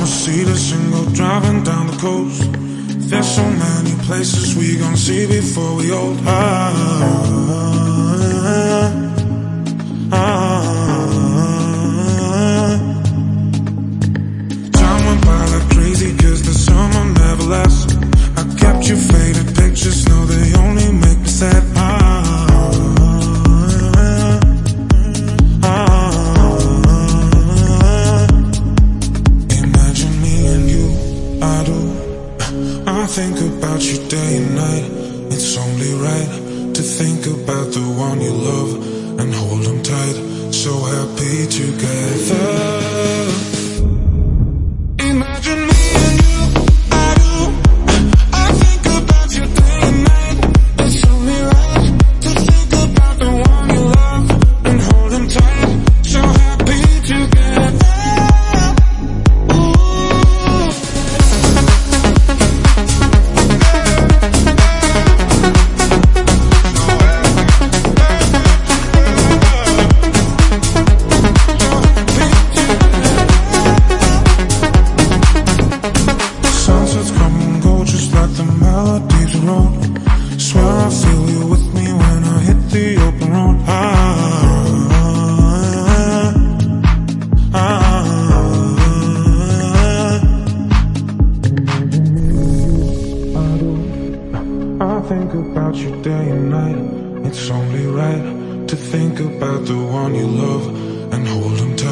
Mercedes and go driving down the coast. There's so many places we gon' see before we old. Ah, think about you day and night. It's only right to think about the one you love and hold them tight. So happy together. Swear I feel you with me when I hit the open road. Ah, ah, ah. I think about you day and night. It's only right to think about the one you love and hold them tight.